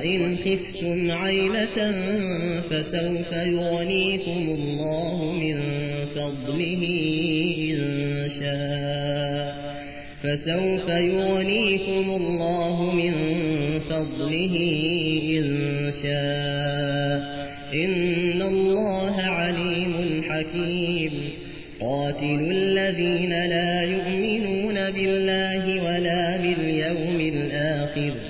وإن خفتم عيلة فسوف يغنيكم الله من فضله إن شاء فسوف يغنيكم الله من فضله إن شاء إن الله عليم حكيم قاتل الذين لا يؤمنون بالله ولا باليوم الآخر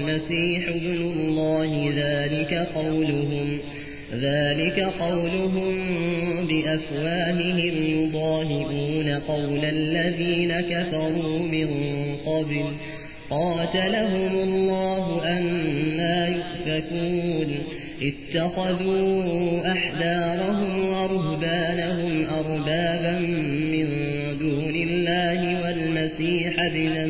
المسيح ابن الله ذلك قولهم ذلك قولهم بأفواههم يضاهئون قول الذين كفروا من قبل قاتلهم الله أنا يؤفكون اتخذوا أحبارهم ورهبانهم أربابا من دون الله والمسيح مريم